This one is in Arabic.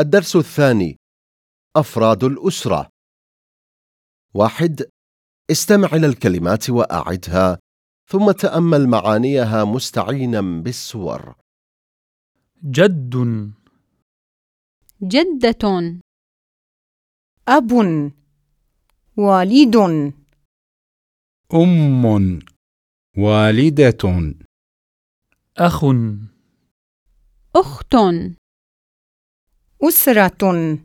الدرس الثاني أفراد الأسرة. واحد استمع إلى الكلمات وأعدها ثم تأمل معانيها مستعينا بالصور جد. جدة. أب. والد. أم. والدة. أخ. أخت. أسرة